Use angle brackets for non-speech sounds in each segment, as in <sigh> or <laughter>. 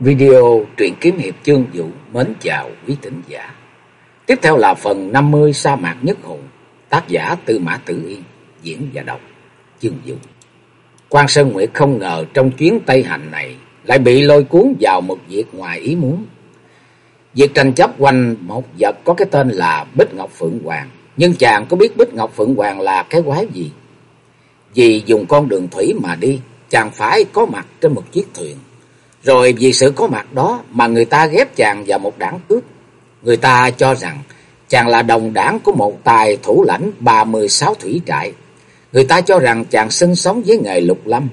Video truyện kiếm hiệp chương vũ mến chào quý thính giả. Tiếp theo là phần 50 sa mạc nhất hùng, tác giả Tư Mã Tử Yên, diễn và đọc chương vũ. Quan Sơn Nguyệt không ngờ trong chuyến Tây Hành này lại bị lôi cuốn vào một việc ngoài ý muốn. Việc tranh chấp quanh một vật có cái tên là Bích Ngọc Phượng Hoàng, nhưng chàng có biết Bích Ngọc Phượng Hoàng là cái quái gì? Vì dùng con đường thủy mà đi, chàng phải có mặt trên một chiếc thuyền rồi vì sự có mặt đó mà người ta ghép chàng vào một đảng cướp. Người ta cho rằng chàng là đồng đảng của một tài thủ lãnh ba mươi sáu thủy trại. Người ta cho rằng chàng sinh sống với nghề lục lâm.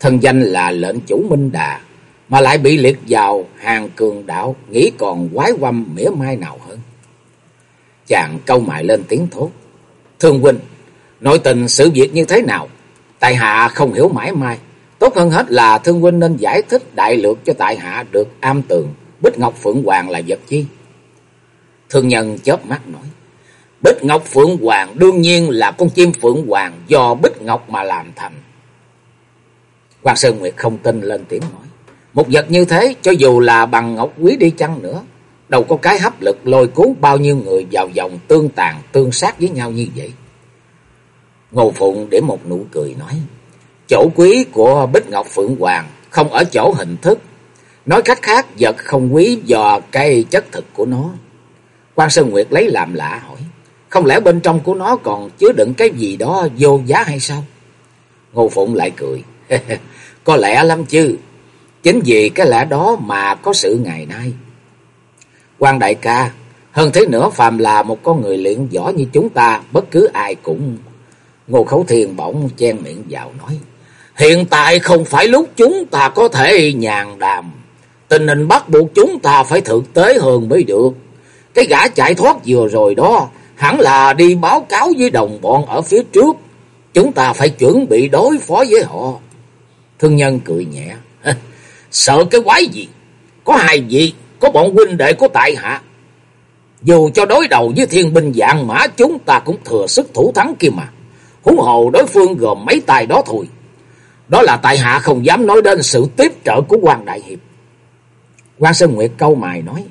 Thân danh là lệnh chủ Minh Đà, mà lại bị liệt vào hàng cường đạo, nghĩ còn quái quăm mỉa mai nào hơn. Chàng câu mại lên tiếng thốt. Thương huynh, nội tình sự việc như thế nào? Tại hạ không hiểu mãi mai. Tốt hơn hết là thương huynh nên giải thích đại lược cho tại hạ được am tường. Bích Ngọc Phượng Hoàng là vật chi? Thương nhân chớp mắt nói. Bích Ngọc Phượng Hoàng đương nhiên là con chim Phượng Hoàng do Bích Ngọc mà làm thành. quan Sơn Nguyệt không tin lên tiếng nói. Một vật như thế, cho dù là bằng ngọc quý đi chăng nữa. Đâu có cái hấp lực lôi cuốn bao nhiêu người vào vòng tương tàn, tương sát với nhau như vậy. Ngô Phụng để một nụ cười nói. Chỗ quý của Bích Ngọc Phượng Hoàng không ở chỗ hình thức. Nói cách khác, vật không quý do cái chất thực của nó. Quan Sơn Nguyệt lấy làm lạ hỏi. Không lẽ bên trong của nó còn chứa đựng cái gì đó vô giá hay sao? Ngô Phụng lại cười. <laughs> Có lẽ lắm chứ. Chính vì cái lẽ đó mà có sự ngày nay. quan đại ca, hơn thế nữa phàm là một con người luyện võ như chúng ta, bất cứ ai cũng... Ngô Khấu Thiền bỗng chen miệng vào nói. Hiện tại không phải lúc chúng ta có thể nhàn đàm. Tình hình bắt buộc chúng ta phải thực tế hơn mới được. Cái gã chạy thoát vừa rồi đó, hẳn là đi báo cáo với đồng bọn ở phía trước. Chúng ta phải chuẩn bị đối phó với họ. Thương nhân cười nhẹ. <laughs> Sợ cái quái gì? Có hai vị, có bọn huynh đệ của tại hạ. Dù cho đối đầu với thiên binh dạng mã chúng ta cũng thừa sức thủ thắng kia mà. Hú hồ đối phương gồm mấy tài đó thôi. Đó là tại hạ không dám nói đến sự tiếp trợ của quan đại hiệp. quan Sơn Nguyệt câu mài nói.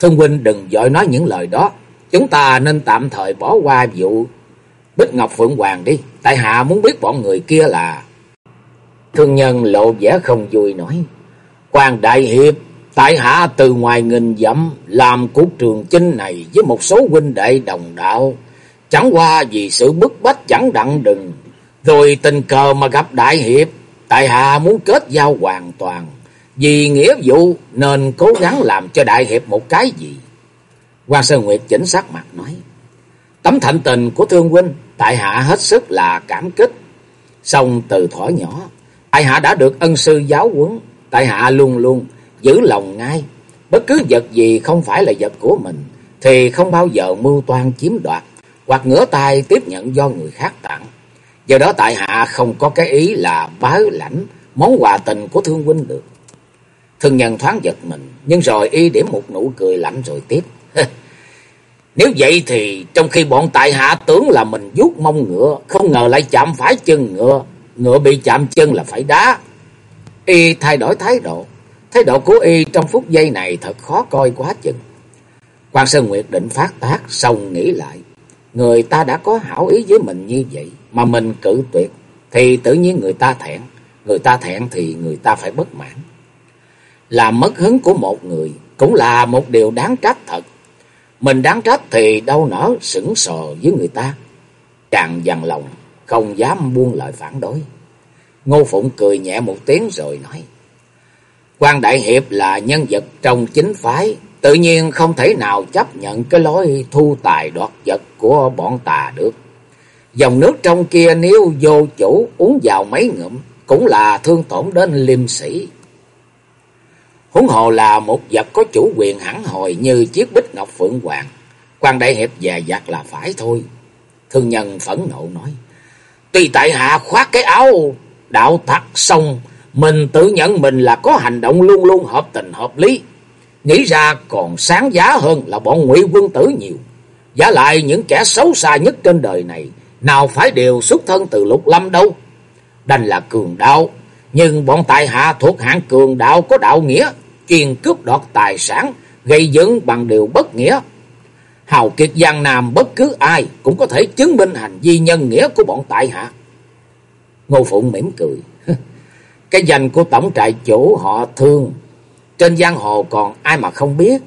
Thương huynh đừng dội nói những lời đó. Chúng ta nên tạm thời bỏ qua vụ Bích Ngọc Phượng Hoàng đi. Tại hạ muốn biết bọn người kia là... Thương nhân lộ vẻ không vui nói. quan đại hiệp, tại hạ từ ngoài nghìn dặm làm cuộc trường chinh này với một số huynh đệ đồng đạo. Chẳng qua vì sự bức bách chẳng đặng đừng rồi tình cờ mà gặp đại hiệp, tại hạ muốn kết giao hoàn toàn. Vì nghĩa vụ nên cố gắng làm cho đại hiệp một cái gì. Quan Sơn Nguyệt chỉnh sắc mặt nói. Tấm thạnh tình của thương huynh, tại hạ hết sức là cảm kích. Xong từ thỏ nhỏ, tại hạ đã được ân sư giáo huấn, tại hạ luôn luôn giữ lòng ngay. Bất cứ vật gì không phải là vật của mình, thì không bao giờ mưu toan chiếm đoạt, hoặc ngửa tay tiếp nhận do người khác tặng. Do đó tại hạ không có cái ý là báo lãnh món quà tình của thương huynh được. Thương nhân thoáng giật mình, nhưng rồi y điểm một nụ cười lạnh rồi tiếp. <laughs> Nếu vậy thì trong khi bọn tại hạ tưởng là mình vuốt mông ngựa, không ngờ lại chạm phải chân ngựa, ngựa bị chạm chân là phải đá. Y thay đổi thái độ, thái độ của y trong phút giây này thật khó coi quá chừng. Quan Sơn Nguyệt định phát tác, xong nghĩ lại. Người ta đã có hảo ý với mình như vậy, mà mình cử tuyệt, thì tự nhiên người ta thẹn. Người ta thẹn thì người ta phải bất mãn. Làm mất hứng của một người cũng là một điều đáng trách thật. Mình đáng trách thì đâu nỡ sững sờ với người ta. Chàng dằn lòng, không dám buông lời phản đối. Ngô Phụng cười nhẹ một tiếng rồi nói. quan Đại Hiệp là nhân vật trong chính phái, tự nhiên không thể nào chấp nhận cái lối thu tài đoạt vật của bọn tà được. Dòng nước trong kia nếu vô chủ uống vào mấy ngụm cũng là thương tổn đến liêm sĩ. Huống hồ là một vật có chủ quyền hẳn hồi như chiếc bích ngọc phượng hoàng. quan đại hiệp già giặc là phải thôi. Thương nhân phẫn nộ nói. Tuy tại hạ khoác cái áo đạo thật xong, mình tự nhận mình là có hành động luôn luôn hợp tình hợp lý. Nghĩ ra còn sáng giá hơn là bọn ngụy quân tử nhiều. Giả lại những kẻ xấu xa nhất trên đời này, nào phải đều xuất thân từ lục lâm đâu. Đành là cường đạo, nhưng bọn tài hạ thuộc hạng cường đạo có đạo nghĩa, chuyên cướp đoạt tài sản, gây dựng bằng điều bất nghĩa. Hào kiệt Giang Nam bất cứ ai cũng có thể chứng minh hành vi nhân nghĩa của bọn tại hạ. Ngô Phụng mỉm cười. <laughs> Cái danh của tổng trại chủ họ thương. Trên giang hồ còn ai mà không biết.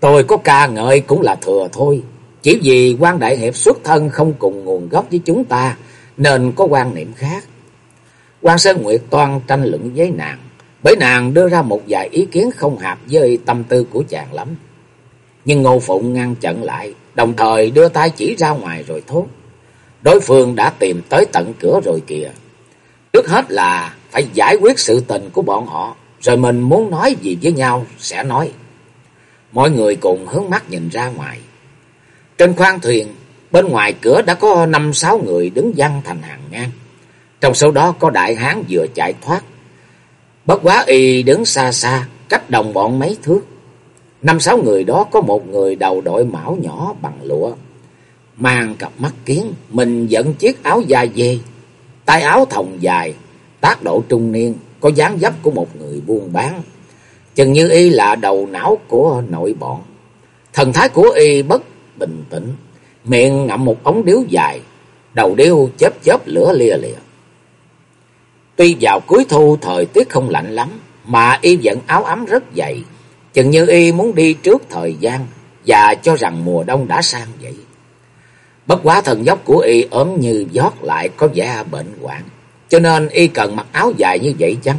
Tôi có ca ngợi cũng là thừa thôi. Chỉ vì quan đại hiệp xuất thân không cùng nguồn gốc với chúng ta. Nên có quan niệm khác. quan Sơn Nguyệt toan tranh luận với nàng. Bởi nàng đưa ra một vài ý kiến không hợp với tâm tư của chàng lắm. Nhưng Ngô Phụng ngăn chặn lại. Đồng thời đưa tay chỉ ra ngoài rồi thốt. Đối phương đã tìm tới tận cửa rồi kìa. Trước hết là phải giải quyết sự tình của bọn họ. Rồi mình muốn nói gì với nhau sẽ nói. Mọi người cùng hướng mắt nhìn ra ngoài. Trên khoang thuyền, bên ngoài cửa đã có năm sáu người đứng văng thành hàng ngang. Trong số đó có đại hán vừa chạy thoát. Bất quá y đứng xa xa, cách đồng bọn mấy thước. Năm sáu người đó có một người đầu đội mão nhỏ bằng lụa. Mang cặp mắt kiến, mình dẫn chiếc áo da dê. Tay áo thòng dài, tác độ trung niên, có dáng dấp của một người buôn bán. Chừng như y là đầu não của nội bọn. Thần thái của y bất bình tĩnh, miệng ngậm một ống điếu dài, đầu điếu chớp chớp lửa lia lịa. Tuy vào cuối thu thời tiết không lạnh lắm, mà y vẫn áo ấm rất dày, chừng như y muốn đi trước thời gian và cho rằng mùa đông đã sang vậy. Bất quá thần dốc của y ốm như giót lại có vẻ bệnh hoạn, cho nên y cần mặc áo dài như vậy chăng?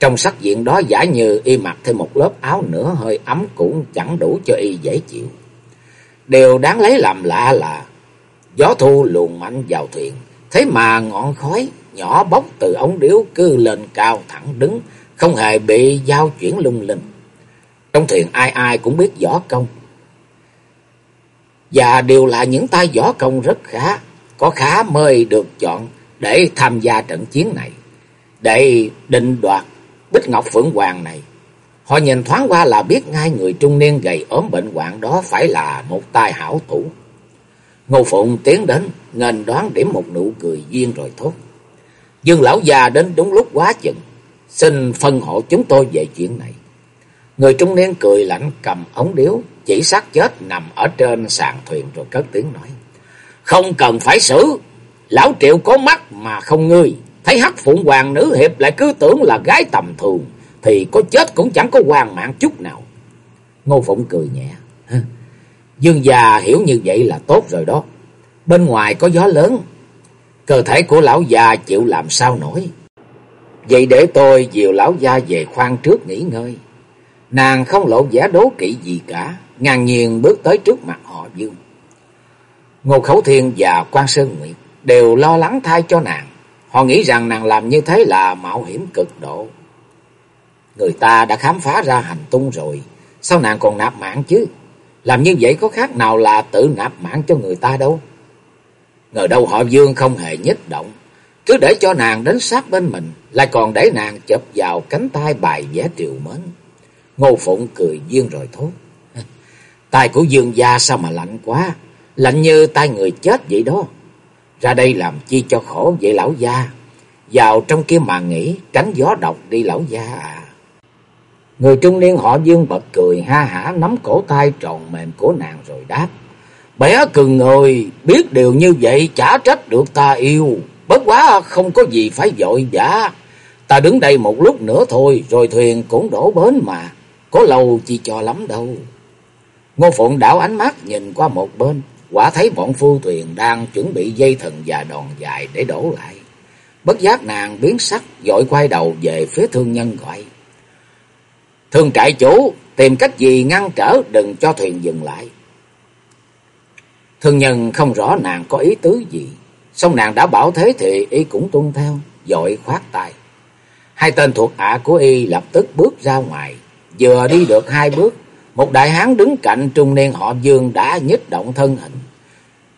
Trong sắc diện đó giả như y mặc thêm một lớp áo nữa hơi ấm cũng chẳng đủ cho y dễ chịu. Điều đáng lấy làm lạ là gió thu luồn mạnh vào thuyền, thế mà ngọn khói nhỏ bốc từ ống điếu cứ lên cao thẳng đứng, không hề bị giao chuyển lung linh. Trong thuyền ai ai cũng biết võ công. Và đều là những tay võ công rất khá, có khá mới được chọn để tham gia trận chiến này, để định đoạt Bích Ngọc Phượng Hoàng này. Họ nhìn thoáng qua là biết ngay người trung niên gầy ốm bệnh hoạn đó phải là một tài hảo thủ. Ngô Phụng tiến đến, ngền đoán điểm một nụ cười duyên rồi thốt. Dương lão già đến đúng lúc quá chừng, xin phân hộ chúng tôi về chuyện này. Người trung niên cười lạnh cầm ống điếu, chỉ xác chết nằm ở trên sàn thuyền rồi cất tiếng nói. Không cần phải xử, lão triệu có mắt mà không ngươi. Thấy hắc phụng hoàng nữ hiệp lại cứ tưởng là gái tầm thường, thì có chết cũng chẳng có hoàn mạng chút nào. Ngô Phụng cười nhẹ. Dương già hiểu như vậy là tốt rồi đó. Bên ngoài có gió lớn, cơ thể của lão già chịu làm sao nổi. Vậy để tôi dìu lão gia về khoang trước nghỉ ngơi. Nàng không lộ vẻ đố kỵ gì cả, ngang nhiên bước tới trước mặt họ Dương. Ngô Khẩu Thiên và quan Sơn Nguyệt đều lo lắng thay cho nàng. Họ nghĩ rằng nàng làm như thế là mạo hiểm cực độ. Người ta đã khám phá ra hành tung rồi, sao nàng còn nạp mạng chứ? Làm như vậy có khác nào là tự nạp mạng cho người ta đâu. Ngờ đâu họ Dương không hề nhích động, cứ để cho nàng đến sát bên mình, lại còn để nàng chụp vào cánh tay bài vẽ triều mến. Ngô Phụng cười duyên rồi thốt. <laughs> Tay của Dương gia sao mà lạnh quá, lạnh như tay người chết vậy đó. Ra đây làm chi cho khổ vậy lão gia, vào trong kia mà nghỉ, tránh gió độc đi lão gia à. Người trung niên họ Dương bật cười, ha hả, nắm cổ tay tròn mềm của nàng rồi đáp. Bé cưng người biết điều như vậy chả trách được ta yêu. Bất quá không có gì phải vội vã. Ta đứng đây một lúc nữa thôi, rồi thuyền cũng đổ bến mà. Có lâu chi cho lắm đâu. Ngô Phụng đảo ánh mắt nhìn qua một bên. Quả thấy bọn phu thuyền đang chuẩn bị dây thần và đòn dài để đổ lại. Bất giác nàng biến sắc, dội quay đầu về phía thương nhân gọi. Thương trại chủ tìm cách gì ngăn trở đừng cho thuyền dừng lại. Thương nhân không rõ nàng có ý tứ gì. Xong nàng đã bảo thế thì y cũng tuân theo, dội khoát tay. Hai tên thuộc hạ của y lập tức bước ra ngoài. Vừa đi được hai bước, một đại hán đứng cạnh trung niên họ Dương đã nhích động thân hình.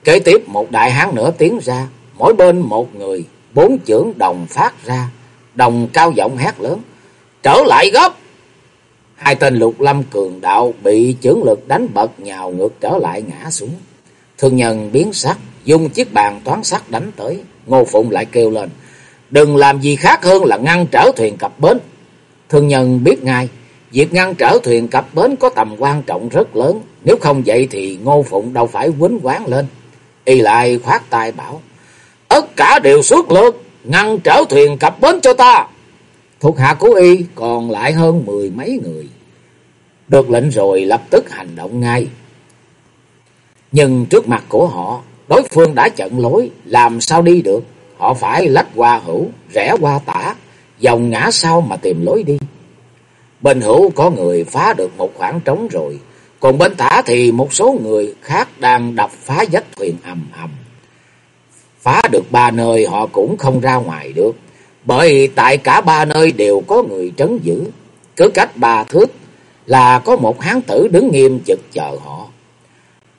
Kế tiếp một đại hán nữa tiến ra, mỗi bên một người, bốn chưởng đồng phát ra, đồng cao giọng hét lớn. Trở lại gấp! Hai tên lục lâm cường đạo bị chưởng lực đánh bật nhào ngược trở lại ngã xuống. Thương nhân biến sắc, dùng chiếc bàn toán sắt đánh tới. Ngô Phụng lại kêu lên, đừng làm gì khác hơn là ngăn trở thuyền cập bến. Thương nhân biết ngay, Việc ngăn trở thuyền cập bến có tầm quan trọng rất lớn. Nếu không vậy thì Ngô Phụng đâu phải quýnh quán lên. Y lại khoát tay bảo. Tất cả đều suốt lượt. Ngăn trở thuyền cập bến cho ta. Thuộc hạ của Y còn lại hơn mười mấy người. Được lệnh rồi lập tức hành động ngay. Nhưng trước mặt của họ, đối phương đã chặn lối, làm sao đi được? Họ phải lách qua hữu, rẽ qua tả, dòng ngã sau mà tìm lối đi. Bên hữu có người phá được một khoảng trống rồi, còn bên tả thì một số người khác đang đập phá vách thuyền ầm ầm. Phá được ba nơi họ cũng không ra ngoài được, bởi tại cả ba nơi đều có người trấn giữ. Cứ cách ba thước là có một hán tử đứng nghiêm chực chờ họ.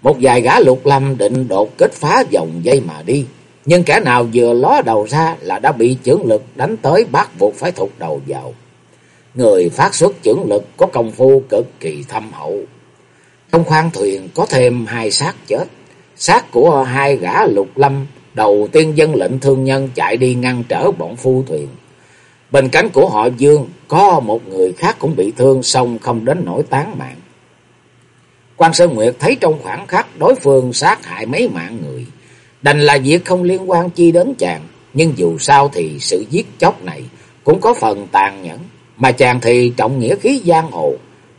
Một vài gã lục lâm định đột kết phá dòng dây mà đi. Nhưng kẻ nào vừa ló đầu ra là đã bị chưởng lực đánh tới bắt buộc phải thụt đầu vào. Người phát xuất chưởng lực có công phu cực kỳ thâm hậu. Trong khoang thuyền có thêm hai xác chết. Xác của hai gã lục lâm đầu tiên dân lệnh thương nhân chạy đi ngăn trở bọn phu thuyền. Bên cánh của họ Dương, có một người khác cũng bị thương xong không đến nổi tán mạng. Quan Sơn Nguyệt thấy trong khoảng khắc đối phương sát hại mấy mạng người. Đành là việc không liên quan chi đến chàng. Nhưng dù sao thì sự giết chóc này cũng có phần tàn nhẫn. Mà chàng thì trọng nghĩa khí giang hồ.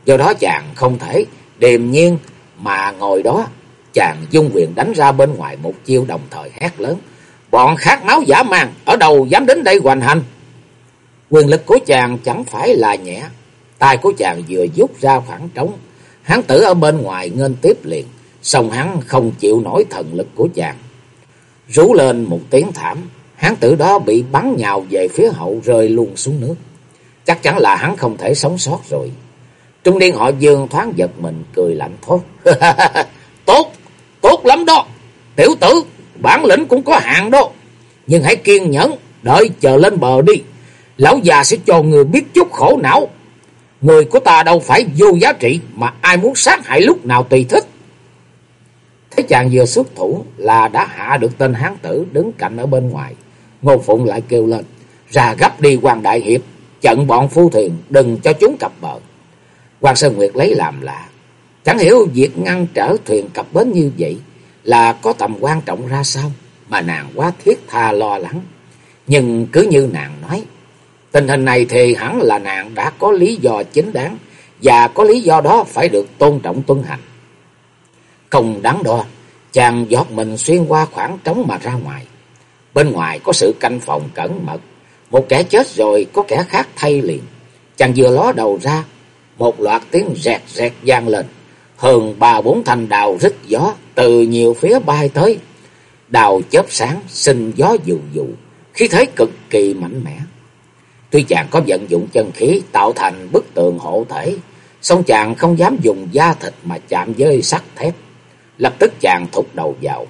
Do đó chàng không thể điềm nhiên mà ngồi đó. Chàng dung quyền đánh ra bên ngoài một chiêu đồng thời hét lớn. Bọn khát máu giả mang, ở đâu dám đến đây hoành hành. Quyền lực của chàng chẳng phải là nhẹ. tay của chàng vừa rút ra khoảng trống. Hán tử ở bên ngoài nghênh tiếp liền. Xong hắn không chịu nổi thần lực của chàng. Rú lên một tiếng thảm. Hán tử đó bị bắn nhào về phía hậu rơi luôn xuống nước. Chắc chắn là hắn không thể sống sót rồi. Trung niên họ dương thoáng giật mình, cười lạnh thốt. <laughs> tốt, tốt lắm đó. Tiểu tử, bản lĩnh cũng có hạn đó. Nhưng hãy kiên nhẫn, đợi chờ lên bờ đi. Lão già sẽ cho người biết chút khổ não. Người của ta đâu phải vô giá trị mà ai muốn sát hại lúc nào tùy thích. Thấy chàng vừa xuất thủ là đã hạ được tên hán tử đứng cạnh ở bên ngoài. Ngô Phụng lại kêu lên. Ra gấp đi Hoàng Đại Hiệp. chặn bọn phu thuyền đừng cho chúng cập bờ. Hoàng Sơn Nguyệt lấy làm lạ. Chẳng hiểu việc ngăn trở thuyền cập bến như vậy là có tầm quan trọng ra sao mà nàng quá thiết tha lo lắng. Nhưng cứ như nàng nói, tình hình này thì hẳn là nàng đã có lý do chính đáng và có lý do đó phải được tôn trọng tuân hành. Không đáng đo, chàng giọt mình xuyên qua khoảng trống mà ra ngoài. Bên ngoài có sự canh phòng cẩn mật, một kẻ chết rồi có kẻ khác thay liền. Chàng vừa ló đầu ra, một loạt tiếng rẹt rẹt vang lên. Hơn ba bốn thanh đào rít gió từ nhiều phía bay tới. Đào chớp sáng, sinh gió dù dù, khí thế cực kỳ mạnh mẽ. Tuy chàng có vận dụng chân khí tạo thành bức tường hộ thể, song chàng không dám dùng da thịt mà chạm với sắt thép. Lập tức chàng thụt đầu vào.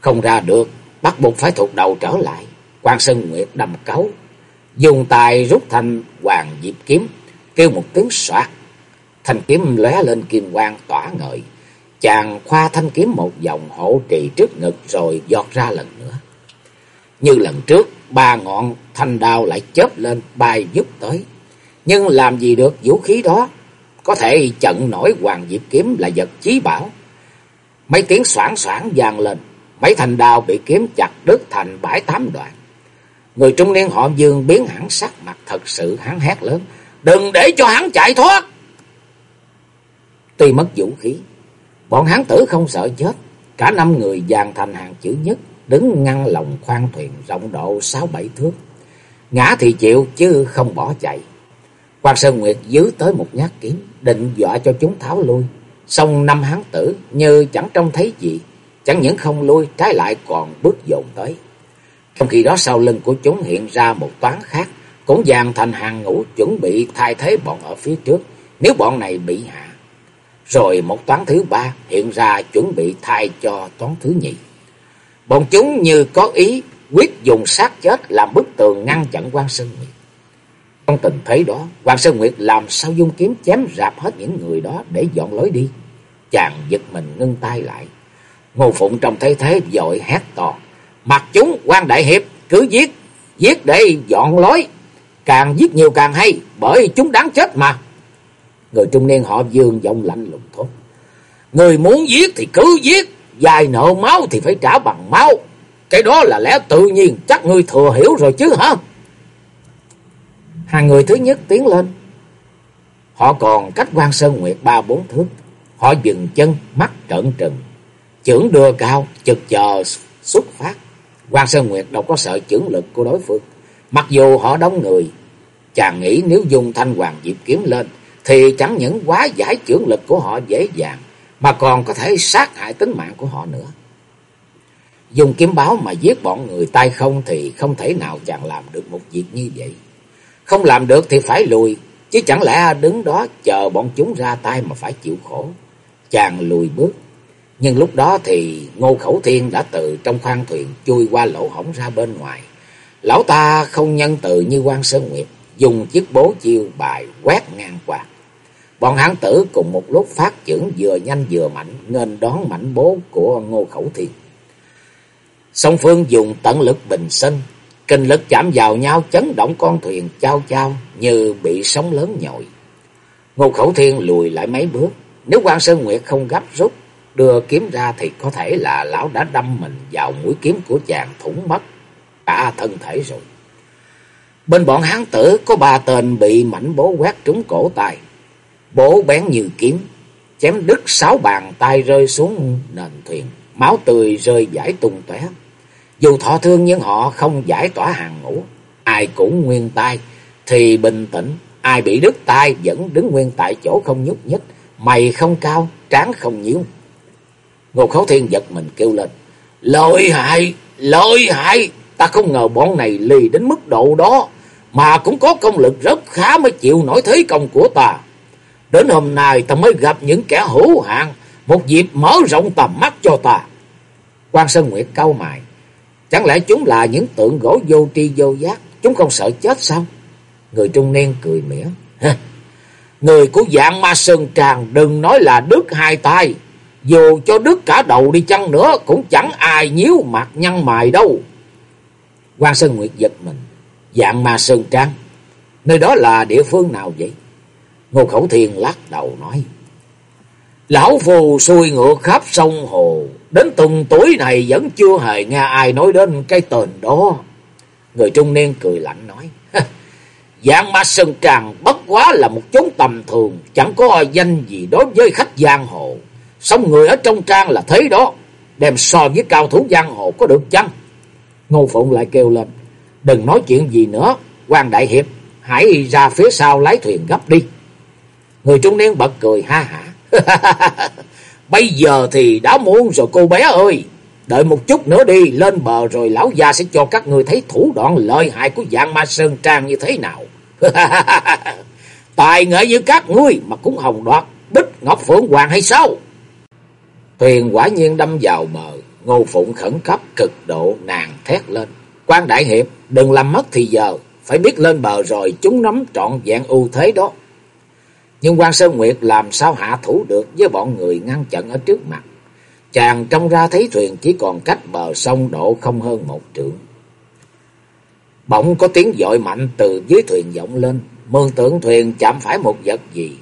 Không ra được, bắt buộc phải thụt đầu trở lại. Quan Sơn Nguyệt đầm cấu, dùng tay rút thanh hoàng diệp kiếm, kêu một tiếng soạt. Thanh kiếm lóe lên kim quang tỏa ngời. Chàng khoa thanh kiếm một vòng hộ trì trước ngực rồi giọt ra lần nữa. Như lần trước, ba ngọn thanh đao lại chớp lên bay giúp tới. Nhưng làm gì được vũ khí đó? Có thể chận nổi hoàng diệp kiếm là vật chí bảo. Mấy tiếng soảng soảng vang lên, mấy thanh đao bị kiếm chặt đứt thành bãi tám đoạn. Người trung niên họ Dương biến hẳn sắc mặt thật sự hắn hét lớn, đừng để cho hắn chạy thoát. Tuy mất vũ khí, bọn hắn tử không sợ chết, cả năm người dàn thành hàng chữ nhất, đứng ngăn lòng khoan thuyền rộng độ sáu bảy thước. Ngã thì chịu chứ không bỏ chạy. Quan Sơn Nguyệt giữ tới một nhát kiếm, định dọa cho chúng tháo lui. Xong năm hán tử như chẳng trông thấy gì, chẳng những không lui, trái lại còn bước dồn tới. Trong khi đó sau lưng của chúng hiện ra một toán khác, cũng dàn thành hàng ngũ chuẩn bị thay thế bọn ở phía trước, nếu bọn này bị hạ. Rồi một toán thứ ba hiện ra chuẩn bị thay cho toán thứ nhì. Bọn chúng như có ý quyết dùng sát chết làm bức tường ngăn chặn quan Sơn Nguyệt. Trong tình thế đó, quan Sơn Nguyệt làm sao dung kiếm chém rạp hết những người đó để dọn lối đi. Chàng giật mình ngưng tay lại. Ngô Phụng trong thế thế dội hét to. Mặt chúng, quan Đại Hiệp, cứ giết, giết để dọn lối. Càng giết nhiều càng hay, bởi chúng đáng chết mà. Người trung niên họ Dương giọng lạnh lùng thốt. Người muốn giết thì cứ giết, dài nợ máu thì phải trả bằng máu. Cái đó là lẽ tự nhiên, chắc ngươi thừa hiểu rồi chứ hả? Hàng người thứ nhất tiến lên. Họ còn cách quan Sơn Nguyệt ba bốn thước. Họ dừng chân, mắt trợn trừng. Chưởng đưa cao, chực chờ xuất phát. quan Sơn Nguyệt đâu có sợ chưởng lực của đối phương. Mặc dù họ đông người, chàng nghĩ nếu dùng thanh hoàng diệp kiếm lên, thì chẳng những quá giải chưởng lực của họ dễ dàng, mà còn có thể sát hại tính mạng của họ nữa. Dùng kiếm báo mà giết bọn người tay không thì không thể nào chàng làm được một việc như vậy. Không làm được thì phải lùi, chứ chẳng lẽ đứng đó chờ bọn chúng ra tay mà phải chịu khổ. Chàng lùi bước, nhưng lúc đó thì Ngô Khẩu Thiên đã từ trong khoang thuyền chui qua lỗ hổng ra bên ngoài. Lão ta không nhân từ như quan Sơn Nguyệt, dùng chiếc bố chiêu bài quét ngang qua. Bọn hán tử cùng một lúc phát triển vừa nhanh vừa mạnh, nên đón mảnh bố của Ngô Khẩu Thiên. Song Phương dùng tận lực bình sinh, kinh lực chạm vào nhau chấn động con thuyền trao trao như bị sóng lớn nhồi. Ngô Khẩu Thiên lùi lại mấy bước, nếu quan Sơn Nguyệt không gấp rút đưa kiếm ra thì có thể là lão đã đâm mình vào mũi kiếm của chàng thủng mất cả thân thể rồi. Bên bọn hán tử có ba tên bị mảnh bố quét trúng cổ tay bổ bén như kiếm, chém đứt sáu bàn tay rơi xuống nền thuyền, máu tươi rơi giải tung tóe. Dù thọ thương nhưng họ không giải tỏa hàng ngũ, ai cũng nguyên tay thì bình tĩnh, ai bị đứt tay vẫn đứng nguyên tại chỗ không nhúc nhích, mày không cao, trán không nhíu. Ngô Khấu Thiên giật mình kêu lên, lợi hại, lợi hại, ta không ngờ bọn này lì đến mức độ đó, mà cũng có công lực rất khá mới chịu nổi thế công của ta. Đến hôm nay ta mới gặp những kẻ hữu hạn, một dịp mở rộng tầm mắt cho ta. Quan Sơn Nguyệt cau mày, chẳng lẽ chúng là những tượng gỗ vô tri vô giác, chúng không sợ chết sao? Người trung niên cười mỉa. Người của dạng ma sơn tràng đừng nói là đứt hai tay, dù cho đứt cả đầu đi chăng nữa cũng chẳng ai nhíu mặt nhăn mày đâu. Quan Sơn Nguyệt giật mình. Dạng ma Sơn Trang. Nơi đó là địa phương nào vậy? Ngô Khẩu Thiên lắc đầu nói. Lão phù xuôi ngựa khắp sông hồ. Đến từng tuổi này vẫn chưa hề nghe ai nói đến cái tên đó. Người trung niên cười lạnh nói. giang ma Sơn tràng bất quá là một chốn tầm thường. Chẳng có danh gì đối với khách giang hồ. Sống người ở trong trang là thế đó. Đem so với cao thủ giang hồ có được chăng? Ngô Phụng lại kêu lên. Đừng nói chuyện gì nữa. quan Đại Hiệp. Hãy ra phía sau lái thuyền gấp đi. Người trung niên bật cười ha hả. <laughs> Bây giờ thì đã muộn rồi cô bé ơi. Đợi một chút nữa đi. Lên bờ rồi lão già sẽ cho các người thấy thủ đoạn lợi hại của dạng ma sơn trang như thế nào. <laughs> Tài nghệ như các ngươi mà cũng hồng đoạt. Bích Ngọc Phượng Hoàng hay sao? Thuyền quả nhiên đâm vào bờ. Ngô Phụng khẩn cấp cực độ nàng thét lên. quan Đại Hiệp, đừng làm mất thì giờ, phải biết lên bờ rồi chúng nắm trọn dạng ưu thế đó. Nhưng quan Sơn Nguyệt làm sao hạ thủ được với bọn người ngăn chặn ở trước mặt. Chàng trông ra thấy thuyền chỉ còn cách bờ sông độ không hơn một trượng. Bỗng có tiếng dội mạnh từ dưới thuyền vọng lên, mường tưởng thuyền chạm phải một vật gì.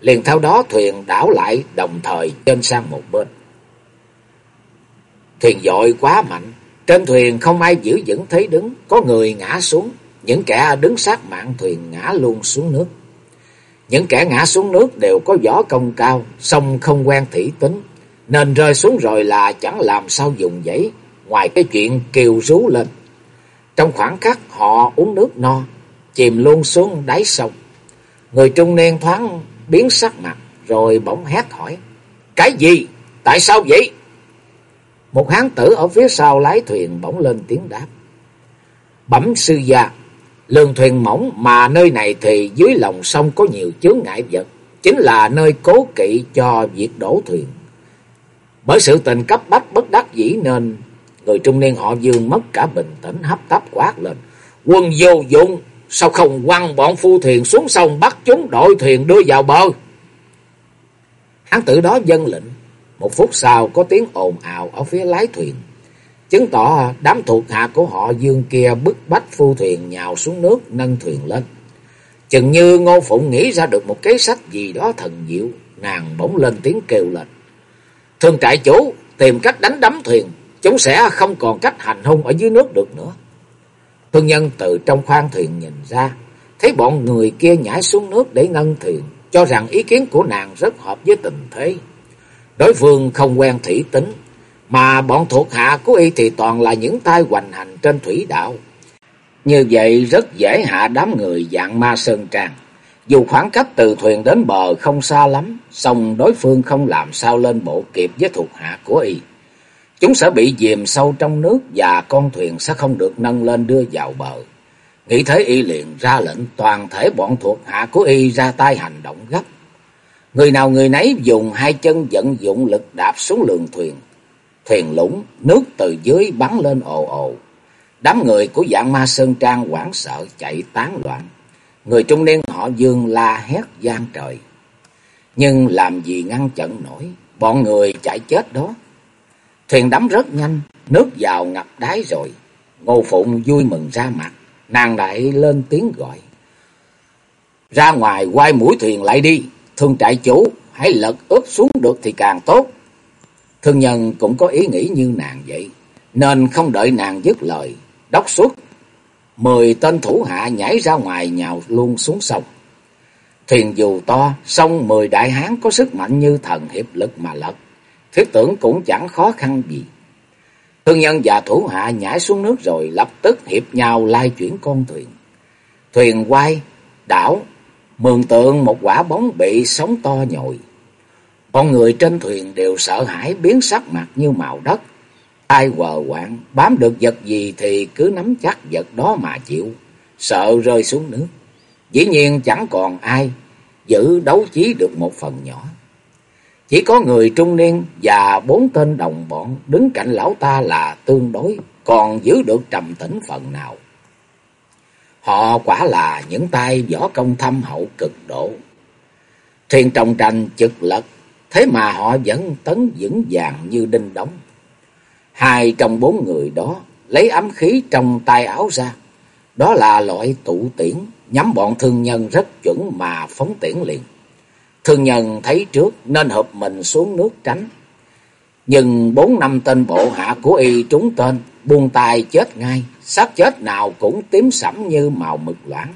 Liền theo đó thuyền đảo lại đồng thời trên sang một bên. Thuyền dội quá mạnh, trên thuyền không ai giữ vững thế đứng, có người ngã xuống, những kẻ đứng sát mạng thuyền ngã luôn xuống nước. Những kẻ ngã xuống nước đều có võ công cao, song không quen thủy tính, nên rơi xuống rồi là chẳng làm sao dùng giấy, ngoài cái chuyện kêu rú lên. Trong khoảng khắc họ uống nước no, chìm luôn xuống đáy sông. Người trung niên thoáng biến sắc mặt, rồi bỗng hét hỏi, Cái gì? Tại sao vậy? Một hán tử ở phía sau lái thuyền bỗng lên tiếng đáp. Bẩm sư gia, lường thuyền mỏng mà nơi này thì dưới lòng sông có nhiều chướng ngại vật, chính là nơi cố kỵ cho việc đổ thuyền. Bởi sự tình cấp bách bất đắc dĩ nên người trung niên họ Dương mất cả bình tĩnh hấp tấp quát lên. Quân vô dụng, sao không quăng bọn phu thuyền xuống sông bắt chúng đội thuyền đưa vào bờ? Hán tử đó dân lệnh, một phút sau có tiếng ồn ào ở phía lái thuyền. Chứng tỏ đám thuộc hạ của họ dương kia bức bách phu thuyền nhào xuống nước nâng thuyền lên. Chừng như Ngô Phụng nghĩ ra được một kế sách gì đó thần diệu, nàng bỗng lên tiếng kêu lên. Thương trại chủ, tìm cách đánh đắm thuyền, chúng sẽ không còn cách hành hung ở dưới nước được nữa. Thương nhân từ trong khoang thuyền nhìn ra, thấy bọn người kia nhảy xuống nước để nâng thuyền, cho rằng ý kiến của nàng rất hợp với tình thế. Đối phương không quen thủy tính, mà bọn thuộc hạ của y thì toàn là những tay hoành hành trên thủy đạo. Như vậy rất dễ hạ đám người dạng ma sơn trang. Dù khoảng cách từ thuyền đến bờ không xa lắm, song đối phương không làm sao lên bộ kịp với thuộc hạ của y. Chúng sẽ bị dìm sâu trong nước và con thuyền sẽ không được nâng lên đưa vào bờ. Nghĩ thế y liền ra lệnh toàn thể bọn thuộc hạ của y ra tay hành động gấp. Người nào người nấy dùng hai chân vận dụng lực đạp xuống lường thuyền. Thuyền lũng, nước từ dưới bắn lên ồ ồ. Đám người của dạng ma sơn trang hoảng sợ chạy tán loạn. Người trung niên họ dương la hét gian trời. Nhưng làm gì ngăn chặn nổi, bọn người chạy chết đó. Thuyền đắm rất nhanh, nước vào ngập đáy rồi. Ngô Phụng vui mừng ra mặt, nàng lại lên tiếng gọi. Ra ngoài quay mũi thuyền lại đi, thương trại chủ, hãy lật ướp xuống được thì càng tốt. Thương nhân cũng có ý nghĩ như nàng vậy, nên không đợi nàng dứt lời, đốc xuất. Mười tên thủ hạ nhảy ra ngoài nhào luôn xuống sông. Thuyền dù to, sông mười đại hán có sức mạnh như thần hiệp lực mà lật. Thiết tưởng cũng chẳng khó khăn gì. Thương nhân và thủ hạ nhảy xuống nước rồi lập tức hiệp nhau lai chuyển con thuyền. Thuyền quay, đảo, mường tượng một quả bóng bị sóng to nhồi. Con người trên thuyền đều sợ hãi biến sắc mặt như màu đất. Ai quờ quạng, bám được vật gì thì cứ nắm chắc vật đó mà chịu, sợ rơi xuống nước. Dĩ nhiên chẳng còn ai giữ đấu chí được một phần nhỏ. Chỉ có người trung niên và bốn tên đồng bọn đứng cạnh lão ta là tương đối, còn giữ được trầm tĩnh phần nào. Họ quả là những tay võ công thâm hậu cực độ. Thuyền trồng tranh chực lật, thế mà họ vẫn tấn vững vàng như đinh đóng. Hai trong bốn người đó lấy ấm khí trong tay áo ra. Đó là loại tụ tiễn, nhắm bọn thương nhân rất chuẩn mà phóng tiễn liền. Thương nhân thấy trước nên hợp mình xuống nước tránh. Nhưng bốn năm tên bộ hạ của y trúng tên, buông tay chết ngay, xác chết nào cũng tím sẫm như màu mực loãng.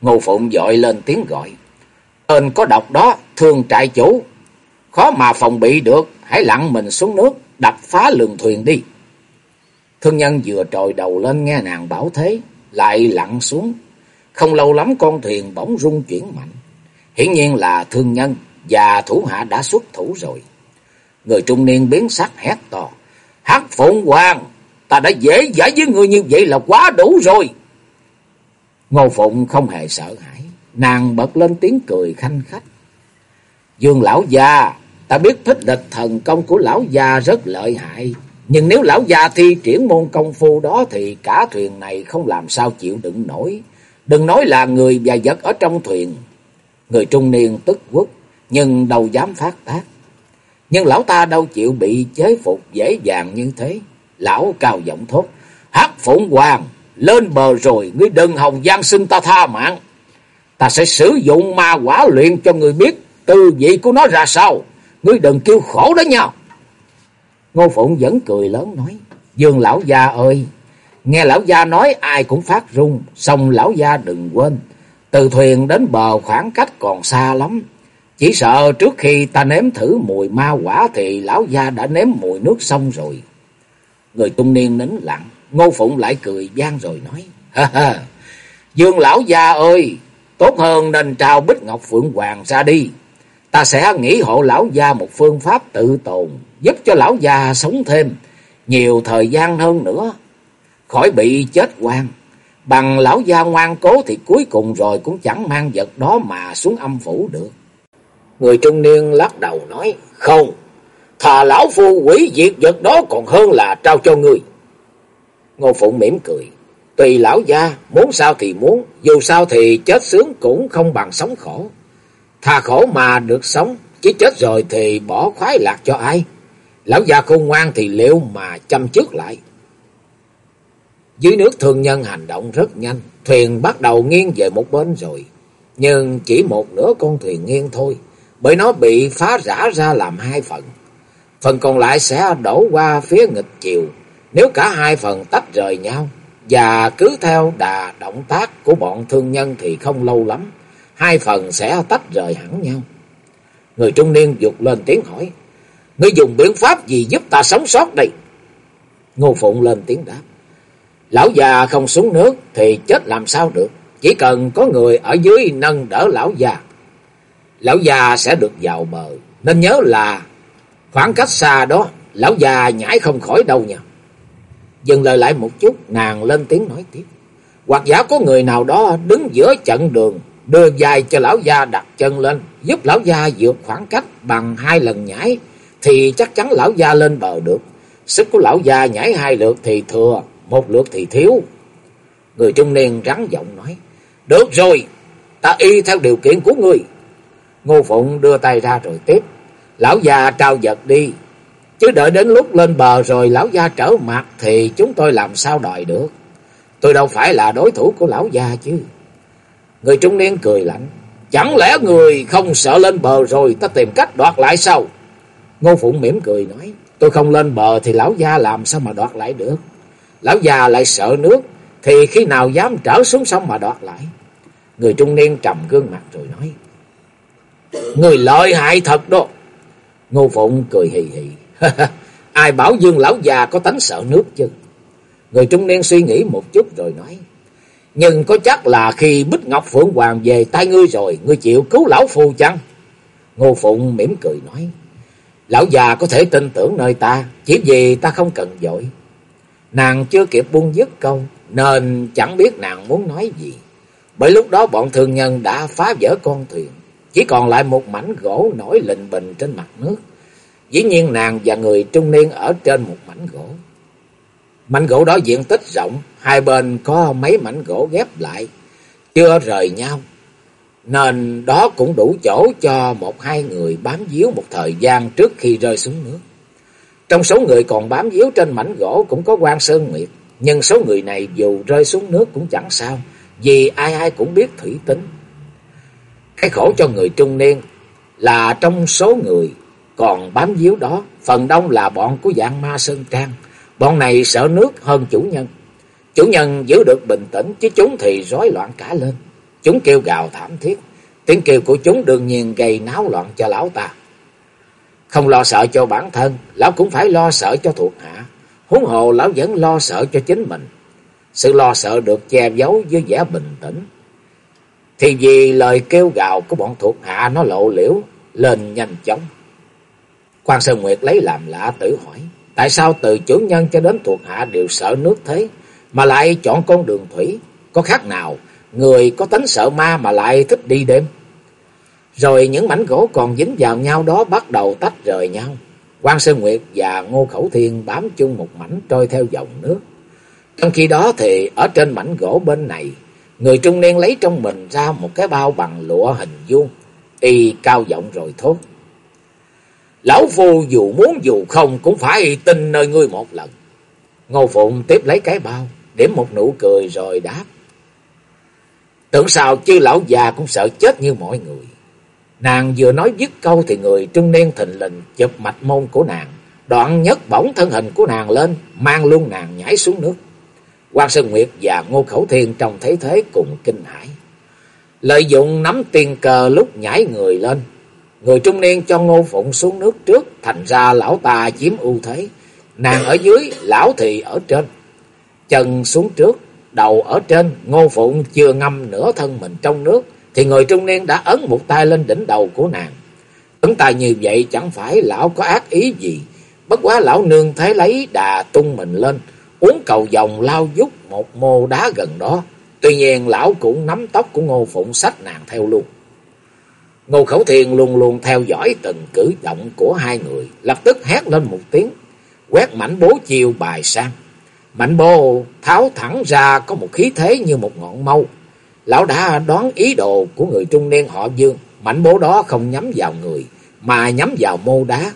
Ngô Phụng dội lên tiếng gọi. Tên có độc đó, thương trại chủ. Khó mà phòng bị được, hãy lặn mình xuống nước, đập phá lường thuyền đi. Thương nhân vừa trồi đầu lên nghe nàng bảo thế, lại lặn xuống. Không lâu lắm con thuyền bỗng rung chuyển mạnh. Hiển nhiên là thương nhân và thủ hạ đã xuất thủ rồi. Người trung niên biến sắc hét to. hát Phụng Hoàng, ta đã dễ dãi với người như vậy là quá đủ rồi. Ngô Phụng không hề sợ hãi, nàng bật lên tiếng cười khanh khách. Dương lão gia, ta biết thích địch thần công của lão gia rất lợi hại. Nhưng nếu lão gia thi triển môn công phu đó thì cả thuyền này không làm sao chịu đựng nổi. Đừng nói là người và vật ở trong thuyền, Người trung niên tức quốc, nhưng đâu dám phát tác. Nhưng lão ta đâu chịu bị chế phục dễ dàng như thế. Lão cao giọng thốt, hát phụng hoàng, lên bờ rồi, ngươi đừng hồng gian sinh ta tha mạng. Ta sẽ sử dụng ma quả luyện cho người biết tư vị của nó ra sao. Ngươi đừng kêu khổ đó nha. Ngô Phụng vẫn cười lớn nói, Dương lão gia ơi, nghe lão gia nói ai cũng phát run, xong lão gia đừng quên, từ thuyền đến bờ khoảng cách còn xa lắm. Chỉ sợ trước khi ta nếm thử mùi ma quả thì lão gia đã nếm mùi nước sông rồi. Người tung niên nín lặng, Ngô Phụng lại cười gian rồi nói. Ha ha, Dương lão gia ơi, tốt hơn nên trao bích ngọc phượng hoàng ra đi. Ta sẽ nghĩ hộ lão gia một phương pháp tự tồn, giúp cho lão gia sống thêm nhiều thời gian hơn nữa, khỏi bị chết quan. Bằng lão gia ngoan cố thì cuối cùng rồi cũng chẳng mang vật đó mà xuống âm phủ được. Người trung niên lắc đầu nói, không, thà lão phu quỷ diệt vật đó còn hơn là trao cho ngươi. Ngô Phụng mỉm cười, tùy lão gia, muốn sao thì muốn, dù sao thì chết sướng cũng không bằng sống khổ. Thà khổ mà được sống, chứ chết rồi thì bỏ khoái lạc cho ai. Lão gia khôn ngoan thì liệu mà chăm trước lại. Dưới nước thương nhân hành động rất nhanh, thuyền bắt đầu nghiêng về một bên rồi. Nhưng chỉ một nửa con thuyền nghiêng thôi, bởi nó bị phá rã ra làm hai phần. Phần còn lại sẽ đổ qua phía nghịch chiều, nếu cả hai phần tách rời nhau. Và cứ theo đà động tác của bọn thương nhân thì không lâu lắm, hai phần sẽ tách rời hẳn nhau. Người trung niên dục lên tiếng hỏi, Ngươi dùng biện pháp gì giúp ta sống sót đây? Ngô Phụng lên tiếng đáp. Lão già không xuống nước thì chết làm sao được. Chỉ cần có người ở dưới nâng đỡ lão già. Lão già sẽ được vào bờ. Nên nhớ là khoảng cách xa đó lão già nhảy không khỏi đâu nha. Dừng lời lại một chút nàng lên tiếng nói tiếp. Hoặc giả có người nào đó đứng giữa trận đường đưa dài cho lão già đặt chân lên giúp lão già vượt khoảng cách bằng hai lần nhảy thì chắc chắn lão già lên bờ được. Sức của lão già nhảy hai lượt thì thừa, một lượt thì thiếu. Người trung niên rắn giọng nói, Được rồi, ta y theo điều kiện của ngươi. Ngô Phụng đưa tay ra rồi tiếp, Lão già trao vật đi, chứ đợi đến lúc lên bờ rồi lão già trở mặt thì chúng tôi làm sao đòi được. Tôi đâu phải là đối thủ của lão già chứ. Người trung niên cười lạnh, chẳng lẽ người không sợ lên bờ rồi ta tìm cách đoạt lại sao? Ngô Phụng mỉm cười nói, tôi không lên bờ thì lão gia làm sao mà đoạt lại được. Lão già lại sợ nước, thì khi nào dám trở xuống sông mà đoạt lại. Người trung niên trầm gương mặt rồi nói, Người lợi hại thật đó. Ngô Phụng cười hì hì, <laughs> ai bảo dương lão già có tánh sợ nước chứ. Người trung niên suy nghĩ một chút rồi nói, nhưng có chắc là khi Bích Ngọc Phượng Hoàng về tay ngươi rồi, ngươi chịu cứu lão phù chăng? Ngô Phụng mỉm cười nói, Lão già có thể tin tưởng nơi ta, chỉ vì ta không cần dội. Nàng chưa kịp buông dứt câu, nên chẳng biết nàng muốn nói gì. Bởi lúc đó bọn thương nhân đã phá vỡ con thuyền, chỉ còn lại một mảnh gỗ nổi lình bình trên mặt nước. Dĩ nhiên nàng và người trung niên ở trên một mảnh gỗ. Mảnh gỗ đó diện tích rộng, hai bên có mấy mảnh gỗ ghép lại, chưa rời nhau, nên đó cũng đủ chỗ cho một hai người bám víu một thời gian trước khi rơi xuống nước. Trong số người còn bám víu trên mảnh gỗ cũng có quan Sơn Nguyệt, nhưng số người này dù rơi xuống nước cũng chẳng sao, vì ai ai cũng biết thủy tính. Cái khổ cho người trung niên là trong số người còn bám víu đó, phần đông là bọn của dạng ma Sơn Trang. Bọn này sợ nước hơn chủ nhân. Chủ nhân giữ được bình tĩnh, chứ chúng thì rối loạn cả lên. Chúng kêu gào thảm thiết. Tiếng kêu của chúng đương nhiên gây náo loạn cho lão ta. Không lo sợ cho bản thân, lão cũng phải lo sợ cho thuộc hạ. Huống hồ lão vẫn lo sợ cho chính mình. Sự lo sợ được che giấu với vẻ bình tĩnh. Thì vì lời kêu gào của bọn thuộc hạ nó lộ liễu lên nhanh chóng. Quan Sơn Nguyệt lấy làm lạ tự hỏi. Tại sao từ chủ nhân cho đến thuộc hạ đều sợ nước thế, mà lại chọn con đường thủy? Có khác nào người có tánh sợ ma mà lại thích đi đêm. Rồi những mảnh gỗ còn dính vào nhau đó bắt đầu tách rời nhau. quan Sơn Nguyệt và Ngô Khẩu Thiên bám chung một mảnh trôi theo dòng nước. Trong khi đó thì ở trên mảnh gỗ bên này, người trung niên lấy trong mình ra một cái bao bằng lụa hình vuông, y cao giọng rồi thốt. Lão Phu dù muốn dù không cũng phải tin nơi ngươi một lần. Ngô Phụng tiếp lấy cái bao, điểm một nụ cười rồi đáp. Tưởng sao chứ lão già cũng sợ chết như mọi người. Nàng vừa nói dứt câu thì người trung niên thình lình chụp mạch môn của nàng. Đoạn nhấc bổng thân hình của nàng lên, mang luôn nàng nhảy xuống nước. quan Sơn Nguyệt và Ngô Khẩu Thiên trông thấy thế cùng kinh hãi. Lợi dụng nắm tiền cờ lúc nhảy người lên. Người trung niên cho Ngô Phụng xuống nước trước, thành ra lão ta chiếm ưu thế. Nàng ở dưới, lão thì ở trên. Chân xuống trước, đầu ở trên, Ngô Phụng chưa ngâm nửa thân mình trong nước, thì người trung niên đã ấn một tay lên đỉnh đầu của nàng. Ấn tay như vậy chẳng phải lão có ác ý gì, bất quá lão nương thấy lấy đà tung mình lên, uống cầu vòng lao dút một mô đá gần đó. Tuy nhiên lão cũng nắm tóc của Ngô Phụng sách nàng theo luôn. Ngô Khẩu Thiền luôn luôn theo dõi từng cử động của hai người, lập tức hét lên một tiếng, quét mảnh bố chiều bài sang. Mạnh bố tháo thẳng ra có một khí thế như một ngọn mâu. Lão đã đoán ý đồ của người trung niên họ Dương. Mạnh bố đó không nhắm vào người, mà nhắm vào mô đá.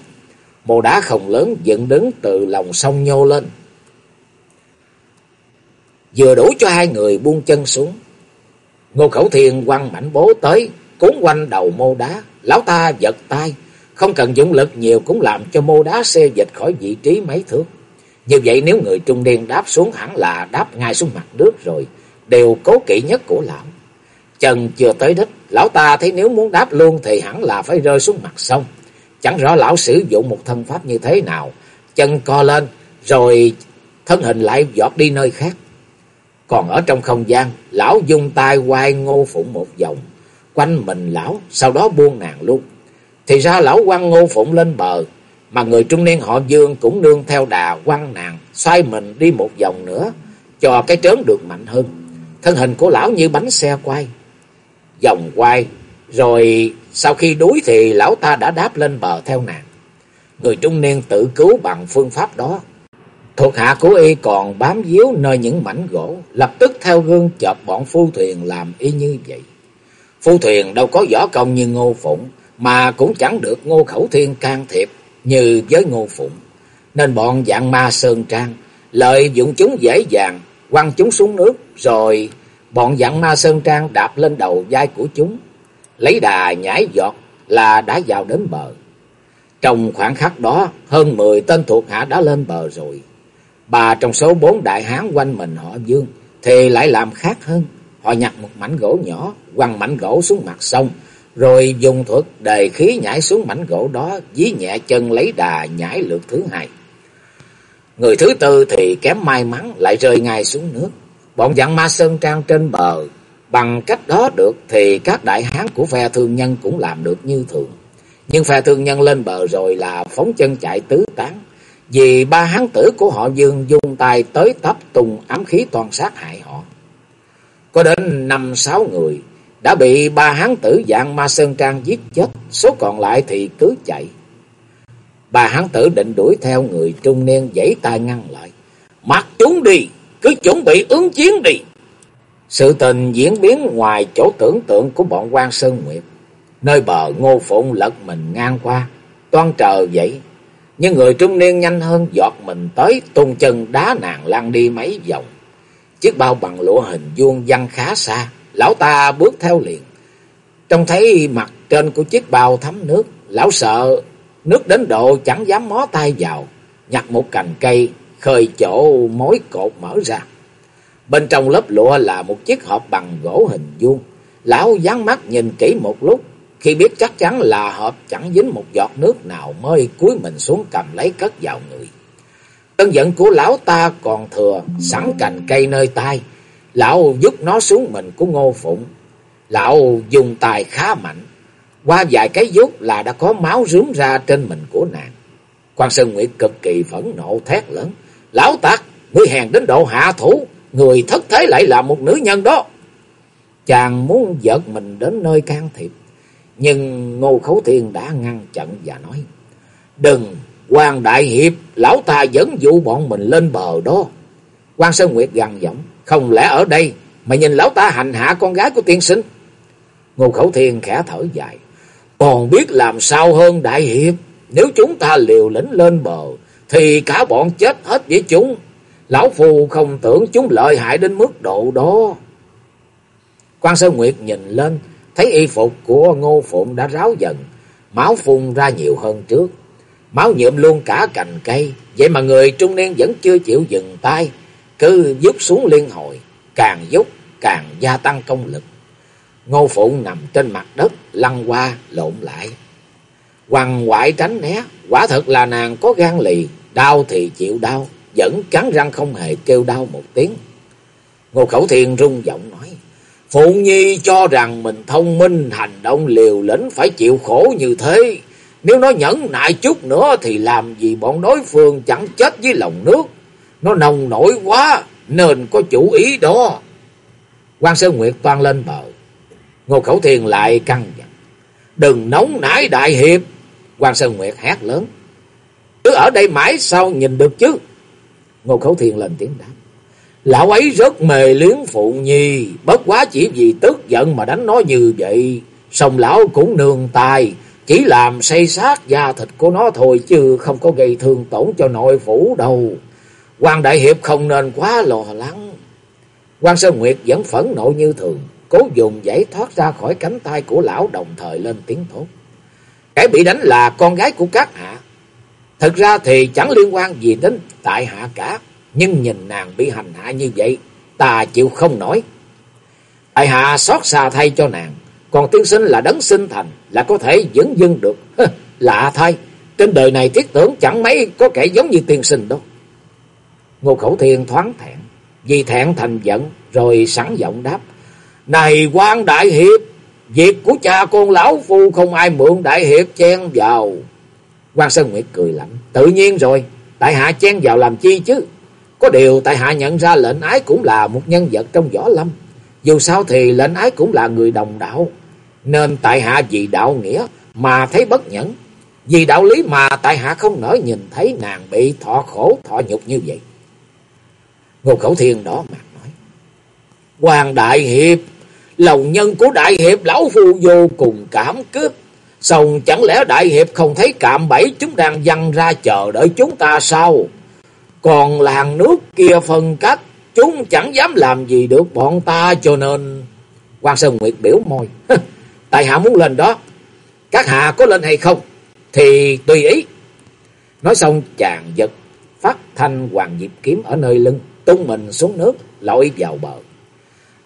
Mô đá không lớn dựng đứng từ lòng sông nhô lên. vừa đủ cho hai người buông chân xuống. Ngô Khẩu Thiên quăng mảnh bố tới, cuốn quanh đầu mô đá, lão ta giật tay, không cần dụng lực nhiều cũng làm cho mô đá xê dịch khỏi vị trí mấy thước. Như vậy nếu người trung niên đáp xuống hẳn là đáp ngay xuống mặt nước rồi, đều cố kỵ nhất của lão. Chân chưa tới đích, lão ta thấy nếu muốn đáp luôn thì hẳn là phải rơi xuống mặt sông. Chẳng rõ lão sử dụng một thân pháp như thế nào, chân co lên, rồi thân hình lại giọt đi nơi khác. Còn ở trong không gian, lão dùng tay quay ngô phụng một vòng, quanh mình lão, sau đó buông nàng luôn. Thì ra lão quăng ngô phụng lên bờ, mà người trung niên họ Dương cũng nương theo đà quăng nàng, xoay mình đi một vòng nữa, cho cái trớn được mạnh hơn. Thân hình của lão như bánh xe quay, vòng quay, rồi sau khi đuối thì lão ta đã đáp lên bờ theo nàng. Người trung niên tự cứu bằng phương pháp đó. Thuộc hạ của y còn bám víu nơi những mảnh gỗ, lập tức theo gương chợp bọn phu thuyền làm y như vậy. Phu thuyền đâu có võ công như ngô phụng, mà cũng chẳng được ngô khẩu thiên can thiệp như với ngô phụng. Nên bọn dạng ma sơn trang, lợi dụng chúng dễ dàng, quăng chúng xuống nước, rồi bọn dạng ma sơn trang đạp lên đầu vai của chúng, lấy đà nhảy giọt là đã vào đến bờ. Trong khoảng khắc đó, hơn 10 tên thuộc hạ đã lên bờ rồi. Bà trong số bốn đại hán quanh mình họ Dương thì lại làm khác hơn. Họ nhặt một mảnh gỗ nhỏ, quăng mảnh gỗ xuống mặt sông, rồi dùng thuật đề khí nhảy xuống mảnh gỗ đó, dí nhẹ chân lấy đà nhảy lượt thứ hai. Người thứ tư thì kém may mắn lại rơi ngay xuống nước. Bọn dạng ma sơn trang trên bờ, bằng cách đó được thì các đại hán của phe thương nhân cũng làm được như thường. Nhưng phe thương nhân lên bờ rồi là phóng chân chạy tứ tán. Vì ba hán tử của họ Dương dùng tay tới tấp tung ám khí toàn sát hại họ. Có đến năm sáu người đã bị ba hán tử dạng ma sơn trang giết chết, số còn lại thì cứ chạy. Ba hán tử định đuổi theo người trung niên giãy tay ngăn lại. Mặc chúng đi, cứ chuẩn bị ứng chiến đi. Sự tình diễn biến ngoài chỗ tưởng tượng của bọn quan Sơn Nguyệt. Nơi bờ ngô phụng lật mình ngang qua, toan chờ vậy. Nhưng người trung niên nhanh hơn giọt mình tới, tung chân đá nàng lăn đi mấy vòng. Chiếc bao bằng lụa hình vuông văng khá xa, lão ta bước theo liền. Trông thấy mặt trên của chiếc bao thấm nước, lão sợ nước đến độ chẳng dám mó tay vào, nhặt một cành cây, khơi chỗ mối cột mở ra. Bên trong lớp lụa là một chiếc hộp bằng gỗ hình vuông. Lão dán mắt nhìn kỹ một lúc, khi biết chắc chắn là hộp chẳng dính một giọt nước nào mới cúi mình xuống cầm lấy cất vào người. Tân giận của lão ta còn thừa, sẵn cành cây nơi tay. Lão giúp nó xuống mình của ngô phụng. Lão dùng tài khá mạnh. Qua vài cái giúp là đã có máu rướm ra trên mình của nàng. Quan Sơn Nguyệt cực kỳ phẫn nộ thét lớn. Lão tạc, ngươi hèn đến độ hạ thủ. Người thất thế lại là một nữ nhân đó. Chàng muốn giật mình đến nơi can thiệp. Nhưng Ngô Khấu Thiên đã ngăn chặn và nói. Đừng, Hoàng Đại Hiệp, lão ta dẫn dụ bọn mình lên bờ đó. quan Sơn Nguyệt gằn giọng. Không lẽ ở đây mày nhìn lão ta hành hạ con gái của tiên sinh? Ngô Khẩu Thiên khẽ thở dài. Còn biết làm sao hơn Đại Hiệp. Nếu chúng ta liều lĩnh lên bờ thì cả bọn chết hết với chúng. Lão Phù không tưởng chúng lợi hại đến mức độ đó. quan Sơn Nguyệt nhìn lên thấy y phục của Ngô Phụng đã ráo dần, máu phun ra nhiều hơn trước. Máu nhuộm luôn cả cành cây, vậy mà người trung niên vẫn chưa chịu dừng tay, cứ giúp xuống liên hồi, càng giúp càng gia tăng công lực. Ngô Phụng nằm trên mặt đất, lăn qua, lộn lại. Hoàng ngoại tránh né, quả thật là nàng có gan lì, đau thì chịu đau, vẫn cắn răng không hề kêu đau một tiếng. Ngô Khẩu Thiên rung giọng nói, Phụng Nhi cho rằng mình thông minh, hành động liều lĩnh phải chịu khổ như thế. Nếu nó nhẫn nại chút nữa thì làm gì bọn đối phương chẳng chết với lòng nước. Nó nồng nổi quá nên có chủ ý đó. quan Sơn Nguyệt toan lên bờ. Ngô Khẩu Thiền lại căng dặn. Đừng nóng nảy đại hiệp. quan Sơn Nguyệt hét lớn. Cứ ở đây mãi sao nhìn được chứ. Ngô Khẩu Thiền lên tiếng đáp. Lão ấy rất mề luyến phụ Nhi, bất quá chỉ vì tức giận mà đánh nó như vậy. Xong lão cũng nương tài, chỉ làm xây sát da thịt của nó thôi chứ không có gây thương tổn cho nội phủ đâu. quan Đại Hiệp không nên quá lo lắng. quan Sơn Nguyệt vẫn phẫn nộ như thường, cố dùng giải thoát ra khỏi cánh tay của lão đồng thời lên tiếng thốt. Cái bị đánh là con gái của các hạ. Thật ra thì chẳng liên quan gì đến tại hạ cả, nhưng nhìn nàng bị hành hạ như vậy, ta chịu không nổi. Tại hạ xót xa thay cho nàng, còn tiên sinh là đấng sinh thành, là có thể dẫn dưng được. Lạ thay, trên đời này thiết tưởng chẳng mấy có kẻ giống như tiên sinh đâu. Ngô Khẩu Thiên thoáng thẹn, vì thẹn thành giận, rồi sẵn giọng đáp. Này quan đại hiệp, việc của cha con lão phu không ai mượn đại hiệp chen vào. quan Sơn Nguyệt cười lạnh, tự nhiên rồi, tại hạ chen vào làm chi chứ. Có điều tại hạ nhận ra lệnh ái cũng là một nhân vật trong võ lâm. Dù sao thì lệnh ái cũng là người đồng đạo. Nên tại hạ vì đạo nghĩa mà thấy bất nhẫn. Vì đạo lý mà tại hạ không nỡ nhìn thấy nàng bị thọ khổ thọ nhục như vậy. Ngô Khẩu Thiên đó mà nói. Hoàng Đại Hiệp, lòng nhân của Đại Hiệp lão phu vô cùng cảm kích. Xong chẳng lẽ Đại Hiệp không thấy cạm bẫy chúng đang dăng ra chờ đợi chúng ta sao? Còn làng nước kia phân cách, chúng chẳng dám làm gì được bọn ta cho nên... quan Sơn Nguyệt biểu môi. <laughs> Tại hạ muốn lên đó. Các hạ có lên hay không? Thì tùy ý. Nói xong chàng giật phát thanh hoàng diệp kiếm ở nơi lưng tung mình xuống nước, lội vào bờ.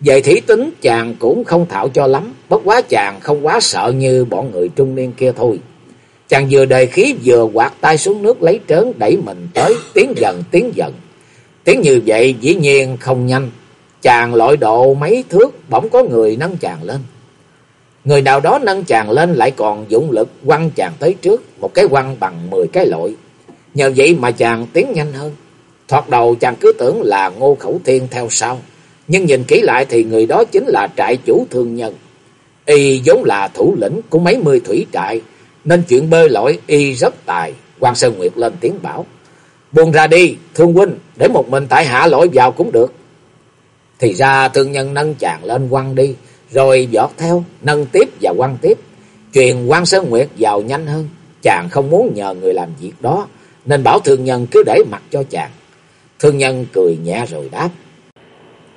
Về thủy tính chàng cũng không thạo cho lắm, bất quá chàng không quá sợ như bọn người trung niên kia thôi. Chàng vừa đề khí vừa quạt tay xuống nước lấy trớn đẩy mình tới, tiến dần tiến dần. Tiến như vậy dĩ nhiên không nhanh, chàng lội độ mấy thước bỗng có người nâng chàng lên. Người nào đó nâng chàng lên lại còn dụng lực quăng chàng tới trước, một cái quăng bằng 10 cái lội. Nhờ vậy mà chàng tiến nhanh hơn. Thoạt đầu chàng cứ tưởng là Ngô Khẩu Thiên theo sau, nhưng nhìn kỹ lại thì người đó chính là trại chủ thương nhân. Y vốn là thủ lĩnh của mấy mươi thủy trại, nên chuyện bơi lội y rất tài. Quan Sơn Nguyệt lên tiếng bảo, buông ra đi, thương huynh, để một mình tại hạ lội vào cũng được. Thì ra thương nhân nâng chàng lên quăng đi, rồi giọt theo, nâng tiếp và quăng tiếp. Truyền quan Sơn Nguyệt vào nhanh hơn, chàng không muốn nhờ người làm việc đó, nên bảo thương nhân cứ để mặt cho chàng. Thương nhân cười nhẹ rồi đáp.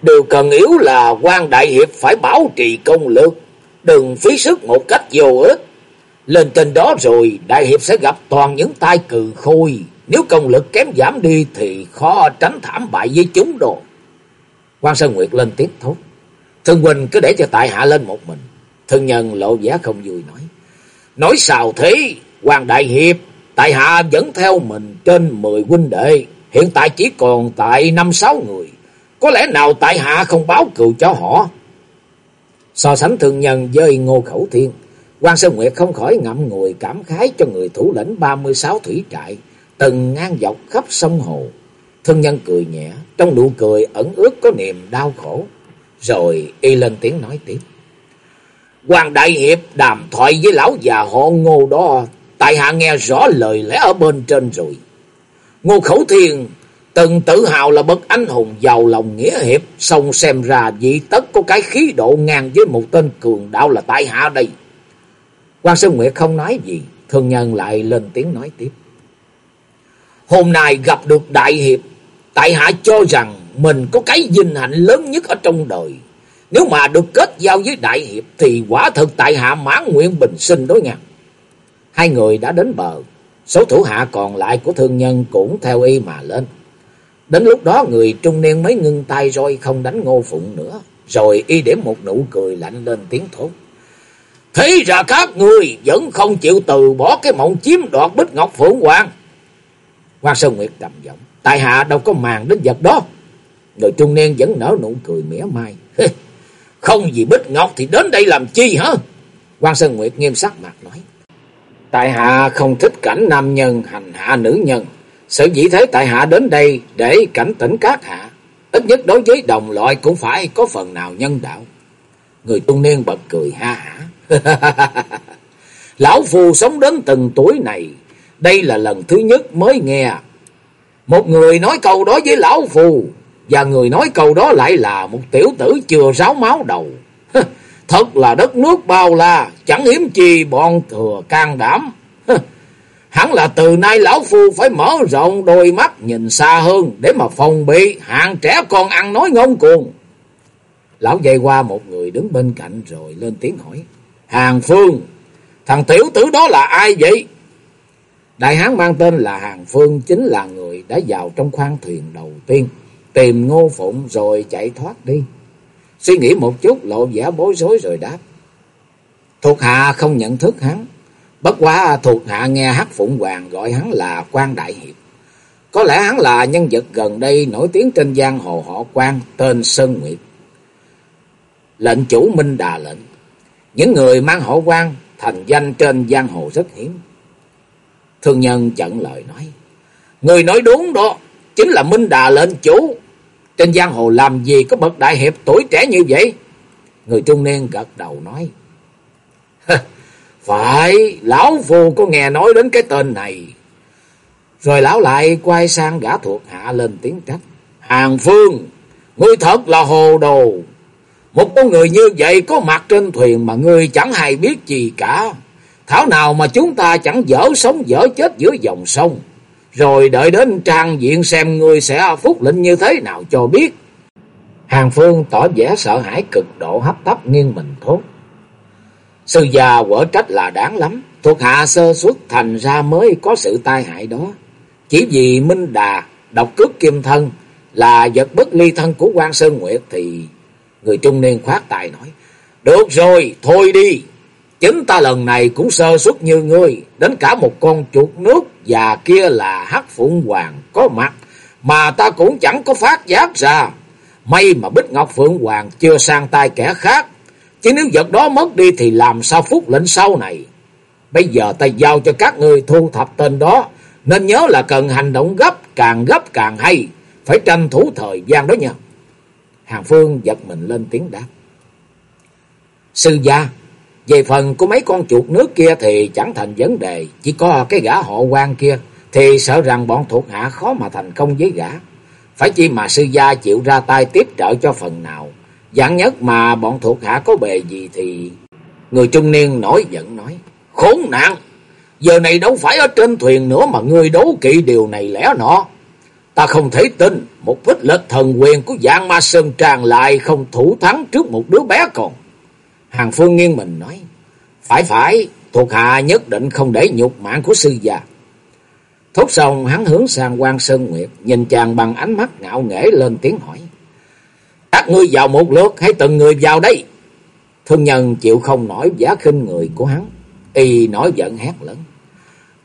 Điều cần yếu là quan đại hiệp phải bảo trì công lực, đừng phí sức một cách vô ích. Lên tên đó rồi, đại hiệp sẽ gặp toàn những tai cừ khôi. Nếu công lực kém giảm đi thì khó tránh thảm bại với chúng đồ. Quan Sơn Nguyệt lên tiếng thốt. Thương huynh cứ để cho tại hạ lên một mình. Thương nhân lộ vẻ không vui nói. Nói sao thế, hoàng đại hiệp, tại hạ vẫn theo mình trên mười huynh đệ. Hiện tại chỉ còn tại năm sáu người. Có lẽ nào tại hạ không báo cừu cho họ? So sánh thương nhân với ngô khẩu thiên. quan Sơn Nguyệt không khỏi ngậm ngùi cảm khái cho người thủ lĩnh 36 thủy trại. Từng ngang dọc khắp sông hồ. Thương nhân cười nhẹ. Trong nụ cười ẩn ướt có niềm đau khổ. Rồi y lên tiếng nói tiếp. Hoàng Đại Hiệp đàm thoại với lão già họ ngô đó. Tại hạ nghe rõ lời lẽ ở bên trên rồi. Ngô Khẩu Thiên từng tự hào là bậc anh hùng giàu lòng nghĩa hiệp, xong xem ra vị tất có cái khí độ ngang với một tên cường đạo là tại hạ đây. Quan Sơn Nguyệt không nói gì, thương nhân lại lên tiếng nói tiếp. Hôm nay gặp được đại hiệp, tại hạ cho rằng mình có cái vinh hạnh lớn nhất ở trong đời. Nếu mà được kết giao với đại hiệp thì quả thực tại hạ mãn nguyện bình sinh đối nha. Hai người đã đến bờ, Số thủ hạ còn lại của thương nhân cũng theo y mà lên. Đến lúc đó người trung niên mới ngưng tay rồi không đánh ngô phụng nữa. Rồi y điểm một nụ cười lạnh lên tiếng thốt. Thế ra các người vẫn không chịu từ bỏ cái mộng chiếm đoạt bích ngọc phượng hoàng. Hoàng Sơn Nguyệt trầm giọng. Tại hạ đâu có màng đến vật đó. Người trung niên vẫn nở nụ cười mỉa mai. Không gì bích ngọc thì đến đây làm chi hả? Quan Sơn Nguyệt nghiêm sắc mặt nói. Tại hạ không thích cảnh nam nhân hành hạ nữ nhân. Sự dĩ thế tại hạ đến đây để cảnh tỉnh các hạ. Ít nhất đối với đồng loại cũng phải có phần nào nhân đạo. Người trung niên bật cười ha hả. <laughs> Lão Phu sống đến từng tuổi này. Đây là lần thứ nhất mới nghe. Một người nói câu đó với Lão Phu. Và người nói câu đó lại là một tiểu tử chưa ráo máu đầu. Thật là đất nước bao la, chẳng hiếm chi bọn thừa can đảm. Hẳn là từ nay lão phu phải mở rộng đôi mắt nhìn xa hơn để mà phòng bị hạng trẻ con ăn nói ngông cuồng. Lão dây qua một người đứng bên cạnh rồi lên tiếng hỏi. Hàng Phương, thằng tiểu tử đó là ai vậy? Đại hán mang tên là Hàng Phương chính là người đã vào trong khoang thuyền đầu tiên, tìm ngô phụng rồi chạy thoát đi. Suy nghĩ một chút lộ vẻ bối rối rồi đáp. Thuộc hạ không nhận thức hắn, bất quá thuộc hạ nghe hát Phụng Hoàng gọi hắn là quan Đại Hiệp. Có lẽ hắn là nhân vật gần đây nổi tiếng trên giang hồ họ quan tên Sơn Nguyệt. Lệnh chủ Minh Đà lệnh. Những người mang họ quan thành danh trên giang hồ rất hiếm. Thương nhân chận lời nói. Người nói đúng đó, chính là Minh Đà lệnh chủ. Trên giang hồ làm gì có bậc đại hiệp tuổi trẻ như vậy? Người trung niên gật đầu nói. Phải, lão phù có nghe nói đến cái tên này. Rồi lão lại quay sang gã thuộc hạ lên tiếng trách. Hàng Phương, ngươi thật là hồ đồ. Một con người như vậy có mặt trên thuyền mà ngươi chẳng hay biết gì cả. Thảo nào mà chúng ta chẳng dở sống dở chết giữa dòng sông. Rồi đợi đến trang diện xem ngươi sẽ phúc lệnh như thế nào cho biết. Hàng Phương tỏ vẻ sợ hãi cực độ hấp tấp nghiêng mình thốt. Sư già quở trách là đáng lắm. Thuộc hạ sơ xuất thành ra mới có sự tai hại đó. Chỉ vì Minh Đà độc cướp kim thân là vật bất ly thân của quan Sơn Nguyệt thì người trung niên khoát tài nói. Được rồi, thôi đi. Chính ta lần này cũng sơ suất như ngươi. Đến cả một con chuột nước và kia là hắc phụng hoàng có mặt. Mà ta cũng chẳng có phát giác ra. May mà Bích Ngọc Phượng Hoàng chưa sang tay kẻ khác. Chứ nếu vật đó mất đi thì làm sao phúc lệnh sau này. Bây giờ ta giao cho các ngươi thu thập tên đó. Nên nhớ là cần hành động gấp, càng gấp càng hay. Phải tranh thủ thời gian đó nha. Hàng Phương giật mình lên tiếng đáp. Sư gia, về phần của mấy con chuột nước kia thì chẳng thành vấn đề. Chỉ có cái gã họ quan kia thì sợ rằng bọn thuộc hạ khó mà thành công với gã. Phải chi mà sư gia chịu ra tay tiếp trợ cho phần nào. Dạng nhất mà bọn thuộc hạ có bề gì thì... Người trung niên nổi giận nói. Khốn nạn! Giờ này đâu phải ở trên thuyền nữa mà ngươi đấu kỵ điều này lẽ nọ. Ta không thể tin một vết lệch thần quyền của dạng ma sơn tràn lại không thủ thắng trước một đứa bé còn. Hàng Phương nghiêng mình nói. Phải phải, thuộc hạ nhất định không để nhục mạng của sư già. Thốt xong hắn hướng sang quan Sơn Nguyệt, nhìn chàng bằng ánh mắt ngạo nghễ lên tiếng hỏi. Các ngươi vào một lượt, hãy từng người vào đây. Thương nhân chịu không nổi giá khinh người của hắn, y nói giận hét lớn.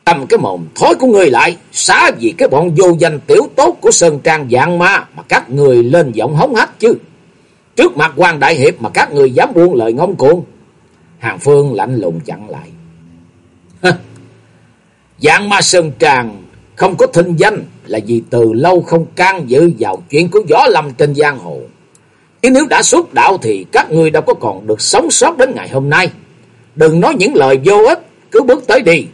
Cầm cái mồm thối của ngươi lại, xá vì cái bọn vô danh tiểu tốt của Sơn Trang dạng ma mà các người lên giọng hống hách chứ. Trước mặt quan đại hiệp mà các người dám buông lời ngông cuồng. Hàng Phương lạnh lùng chặn lại. Dạng ma Sơn tràng không có thinh danh là vì từ lâu không can dự vào chuyện của Võ Lâm trên giang hồ. Chứ nếu đã xuất đạo thì các ngươi đâu có còn được sống sót đến ngày hôm nay. Đừng nói những lời vô ích, cứ bước tới đi.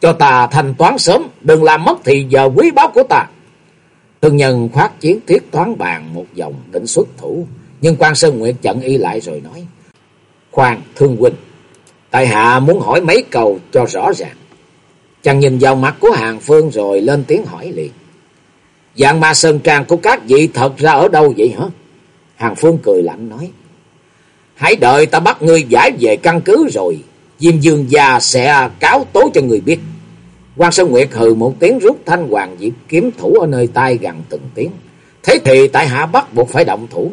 Cho ta thanh toán sớm, đừng làm mất thì giờ quý báu của ta. Thương nhân khoát chiến thiết toán bàn một vòng định xuất thủ. Nhưng quan Sơn Nguyệt chặn y lại rồi nói. Khoan, thương huynh, tại hạ muốn hỏi mấy câu cho rõ ràng. Chàng nhìn vào mặt của Hàng Phương rồi lên tiếng hỏi liền. Dạng ma sơn trang của các vị thật ra ở đâu vậy hả? Hàng Phương cười lạnh nói. Hãy đợi ta bắt ngươi giải về căn cứ rồi. Diêm Dương già sẽ cáo tố cho người biết. quan Sơn Nguyệt hừ một tiếng rút thanh hoàng diệp kiếm thủ ở nơi tay gần từng tiếng. Thế thì tại hạ bắt buộc phải động thủ.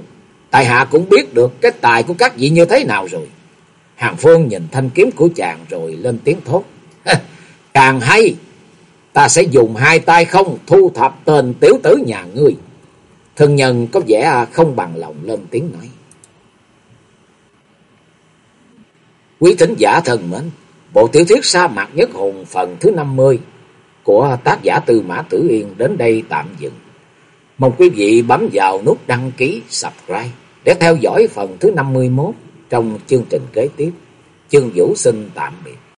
Tại hạ cũng biết được cái tài của các vị như thế nào rồi. Hàng Phương nhìn thanh kiếm của chàng rồi lên tiếng thốt. Càng hay, ta sẽ dùng hai tay không thu thập tên tiểu tử nhà ngươi. Thân nhân có vẻ không bằng lòng lên tiếng nói. Quý thính giả thân mến, bộ tiểu thuyết sa mạc nhất hùng phần thứ 50 của tác giả Tư Mã Tử Yên đến đây tạm dừng. Mong quý vị bấm vào nút đăng ký, subscribe để theo dõi phần thứ 51 trong chương trình kế tiếp. Chương Vũ xin tạm biệt.